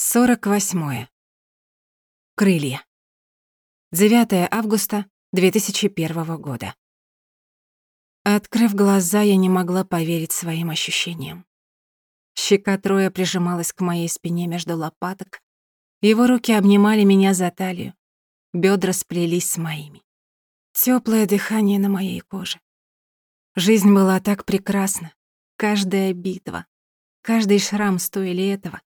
48. Крылья. 9 августа 2001 года. Открыв глаза, я не могла поверить своим ощущениям. Щека Троя прижималась к моей спине между лопаток, его руки обнимали меня за талию, бедра сплелись с моими. Теплое дыхание на моей коже. Жизнь была так прекрасна, каждая битва, каждый шрам стоили этого.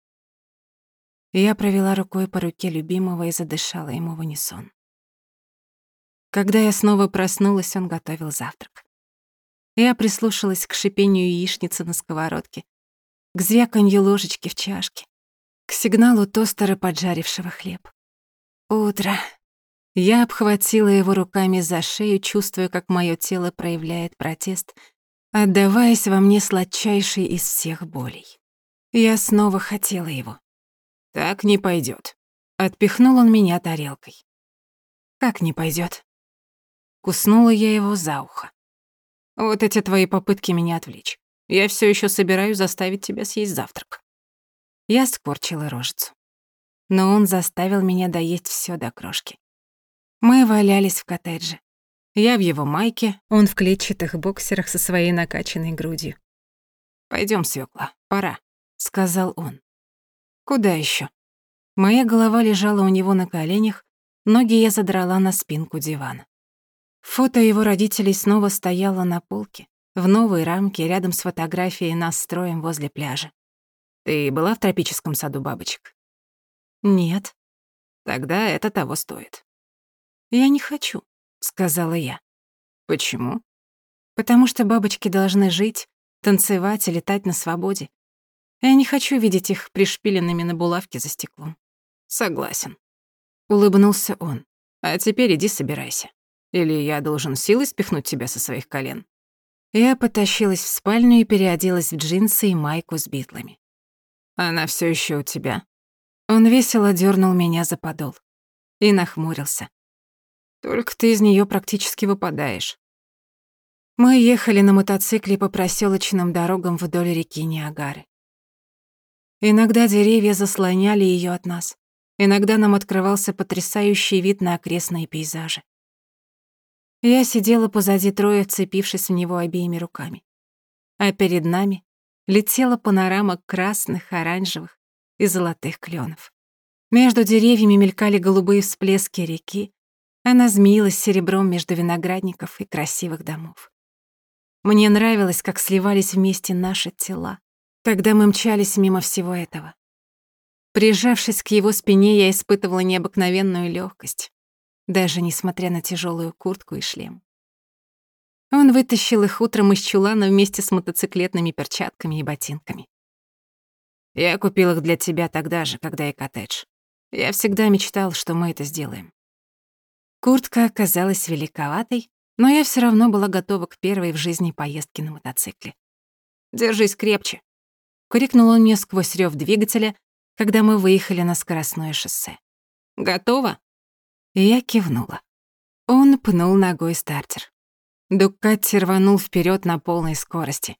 Я провела рукой по руке любимого и задышала ему в унисон. Когда я снова проснулась, он готовил завтрак. Я прислушалась к шипению яичницы на сковородке, к звяканью ложечки в чашке, к сигналу тостера, поджарившего хлеб. Утро. Я обхватила его руками за шею, чувствуя, как моё тело проявляет протест, отдаваясь во мне сладчайшей из всех болей. Я снова хотела его. «Так не пойдет. Отпихнул он меня тарелкой. «Как не пойдет? Куснула я его за ухо. «Вот эти твои попытки меня отвлечь. Я все еще собираюсь заставить тебя съесть завтрак». Я скорчила рожицу. Но он заставил меня доесть все до крошки. Мы валялись в коттедже. Я в его майке, он в клетчатых боксерах со своей накачанной грудью. Пойдем, свекла, пора», — сказал он. Куда еще? Моя голова лежала у него на коленях, ноги я задрала на спинку дивана. Фото его родителей снова стояло на полке, в новой рамке рядом с фотографией нас строем возле пляжа. Ты была в тропическом саду бабочек? Нет. Тогда это того стоит. Я не хочу, сказала я. Почему? Потому что бабочки должны жить, танцевать и летать на свободе. Я не хочу видеть их пришпиленными на булавке за стеклом. Согласен. Улыбнулся он. А теперь иди собирайся. Или я должен силой спихнуть тебя со своих колен. Я потащилась в спальню и переоделась в джинсы и майку с битлами. Она все еще у тебя. Он весело дернул меня за подол и нахмурился. Только ты из нее практически выпадаешь. Мы ехали на мотоцикле по проселочным дорогам вдоль реки Ниагары. Иногда деревья заслоняли ее от нас. Иногда нам открывался потрясающий вид на окрестные пейзажи. Я сидела позади Троя, вцепившись в него обеими руками. А перед нами летела панорама красных, оранжевых и золотых кленов. Между деревьями мелькали голубые всплески реки, она змеилась серебром между виноградников и красивых домов. Мне нравилось, как сливались вместе наши тела, когда мы мчались мимо всего этого. Прижавшись к его спине, я испытывала необыкновенную легкость, даже несмотря на тяжелую куртку и шлем. Он вытащил их утром из чулана вместе с мотоциклетными перчатками и ботинками. Я купил их для тебя тогда же, когда и коттедж. Я всегда мечтал, что мы это сделаем. Куртка оказалась великоватой, но я все равно была готова к первой в жизни поездке на мотоцикле. Держись крепче, крикнул он мне сквозь рёв двигателя, когда мы выехали на скоростное шоссе. «Готово?» Я кивнула. Он пнул ногой стартер. Дуккати рванул вперед на полной скорости.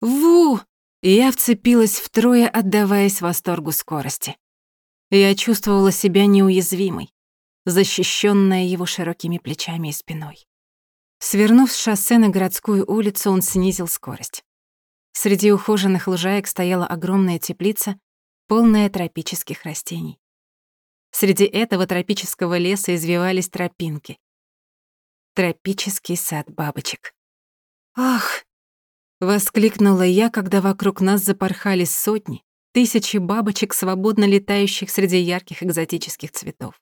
«Ву!» Я вцепилась втрое, отдаваясь восторгу скорости. Я чувствовала себя неуязвимой, защищенная его широкими плечами и спиной. Свернув с шоссе на городскую улицу, он снизил скорость. Среди ухоженных лужаек стояла огромная теплица, полная тропических растений. Среди этого тропического леса извивались тропинки. Тропический сад бабочек. «Ах!» — воскликнула я, когда вокруг нас запорхали сотни, тысячи бабочек, свободно летающих среди ярких экзотических цветов.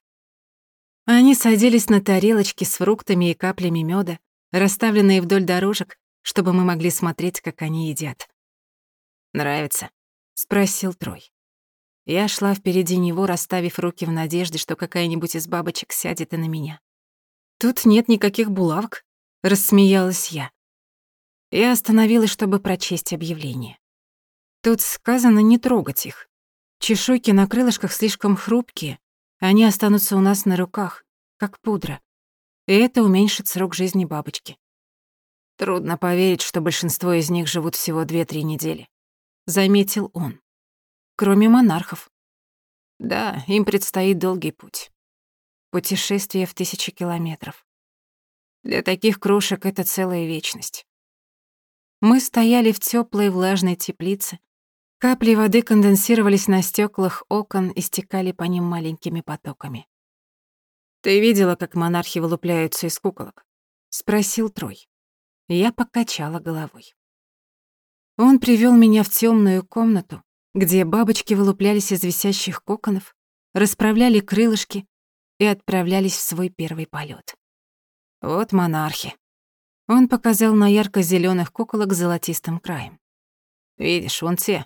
Они садились на тарелочки с фруктами и каплями меда, расставленные вдоль дорожек, чтобы мы могли смотреть, как они едят. «Нравится?» — спросил Трой. Я шла впереди него, расставив руки в надежде, что какая-нибудь из бабочек сядет и на меня. «Тут нет никаких булавок», — рассмеялась я. Я остановилась, чтобы прочесть объявление. Тут сказано не трогать их. Чешуйки на крылышках слишком хрупкие, они останутся у нас на руках, как пудра. И это уменьшит срок жизни бабочки. Трудно поверить, что большинство из них живут всего 2-3 недели. Заметил он. Кроме монархов. Да, им предстоит долгий путь. Путешествие в тысячи километров. Для таких крошек это целая вечность. Мы стояли в теплой влажной теплице. Капли воды конденсировались на стеклах окон и стекали по ним маленькими потоками. «Ты видела, как монархи вылупляются из куколок?» — спросил Трой. Я покачала головой. Он привел меня в темную комнату, где бабочки вылуплялись из висящих коконов, расправляли крылышки и отправлялись в свой первый полет. Вот монархи. Он показал на ярко зеленых куколок с золотистым краем. Видишь, вон те,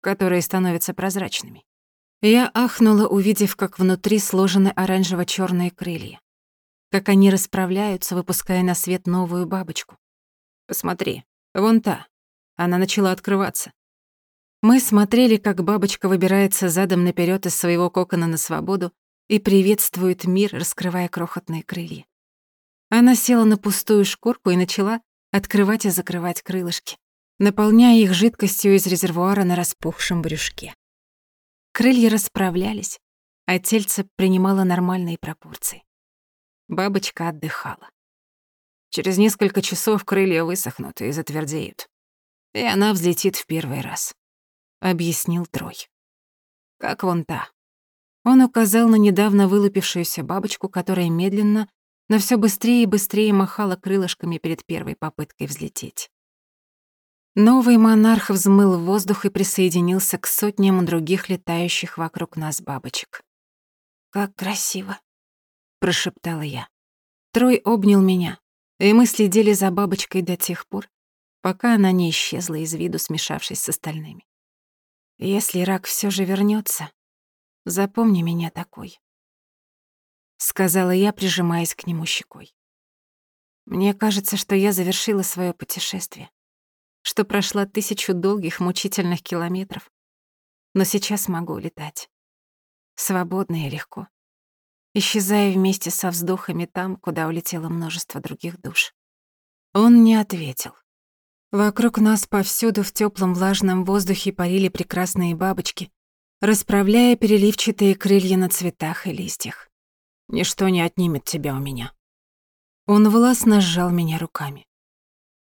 которые становятся прозрачными. Я ахнула, увидев, как внутри сложены оранжево черные крылья. Как они расправляются, выпуская на свет новую бабочку. Посмотри, вон та. Она начала открываться. Мы смотрели, как бабочка выбирается задом наперед из своего кокона на свободу и приветствует мир, раскрывая крохотные крылья. Она села на пустую шкурку и начала открывать и закрывать крылышки, наполняя их жидкостью из резервуара на распухшем брюшке. Крылья расправлялись, а тельце принимало нормальные пропорции. Бабочка отдыхала. Через несколько часов крылья высохнут и затвердеют. И она взлетит в первый раз, — объяснил Трой. Как вон та. Он указал на недавно вылупившуюся бабочку, которая медленно но все быстрее и быстрее махала крылышками перед первой попыткой взлететь. Новый монарх взмыл в воздух и присоединился к сотням других летающих вокруг нас бабочек. «Как красиво!» — прошептала я. Трой обнял меня, и мы следили за бабочкой до тех пор, пока она не исчезла из виду, смешавшись с остальными. Если рак все же вернется, запомни меня такой сказала я, прижимаясь к нему щекой. Мне кажется, что я завершила свое путешествие, что прошла тысячу долгих мучительных километров, но сейчас могу летать. Свободно и легко. Исчезая вместе со вздохами там, куда улетело множество других душ. Он не ответил. Вокруг нас повсюду в теплом влажном воздухе парили прекрасные бабочки, расправляя переливчатые крылья на цветах и листьях. Ничто не отнимет тебя у меня. Он властно сжал меня руками.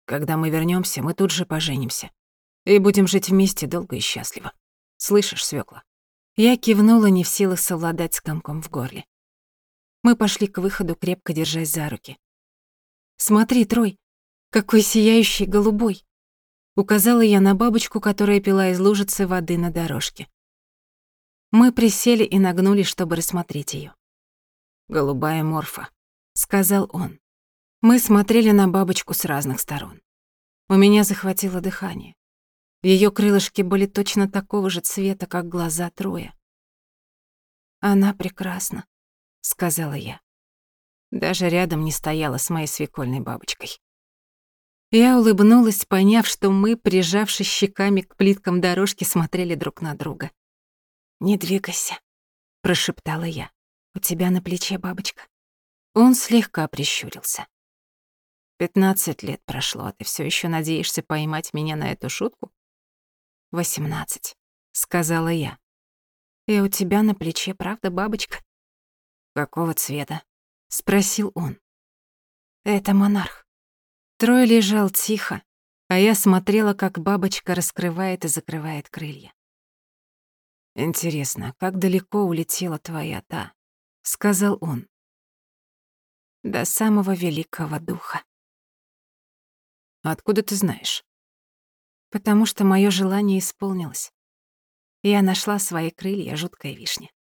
Когда мы вернемся, мы тут же поженимся. И будем жить вместе долго и счастливо. Слышишь, свекла? Я кивнула, не в силах совладать с комком в горле. Мы пошли к выходу, крепко держась за руки. «Смотри, Трой, какой сияющий голубой!» Указала я на бабочку, которая пила из лужицы воды на дорожке. Мы присели и нагнулись, чтобы рассмотреть ее голубая морфа», — сказал он. Мы смотрели на бабочку с разных сторон. У меня захватило дыхание. Ее крылышки были точно такого же цвета, как глаза Троя. «Она прекрасна», — сказала я. Даже рядом не стояла с моей свекольной бабочкой. Я улыбнулась, поняв, что мы, прижавшись щеками к плиткам дорожки, смотрели друг на друга. «Не двигайся», — прошептала я. У тебя на плече бабочка. Он слегка прищурился. Пятнадцать лет прошло, а ты все еще надеешься поймать меня на эту шутку? Восемнадцать, сказала я. И у тебя на плече, правда, бабочка? Какого цвета? спросил он. Это монарх. Трой лежал тихо, а я смотрела, как бабочка раскрывает и закрывает крылья. Интересно, как далеко улетела твоя та? сказал он. До самого великого духа. Откуда ты знаешь? Потому что мое желание исполнилось. Я нашла свои крылья, жуткая вишня.